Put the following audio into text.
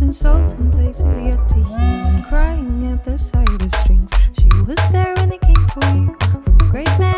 In insulting places yet to hear. Crying at the sight of strings. She was there when they came for you. Great man.